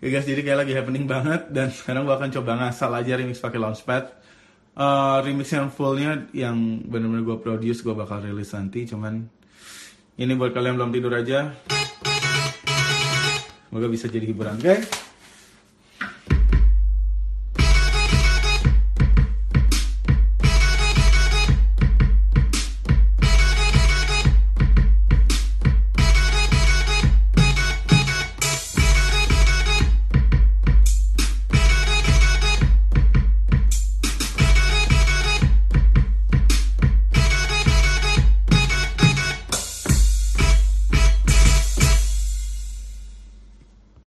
Oke jadi kayak lagi happening banget dan sekarang gue akan coba ngasal aja remix pakai Launchpad. Uh, eh, remix yang fullnya yang bener-bener gue produce gue bakal rilis nanti. Cuman ini buat kalian belum tidur aja. Semoga bisa jadi hiburan, guys. Okay?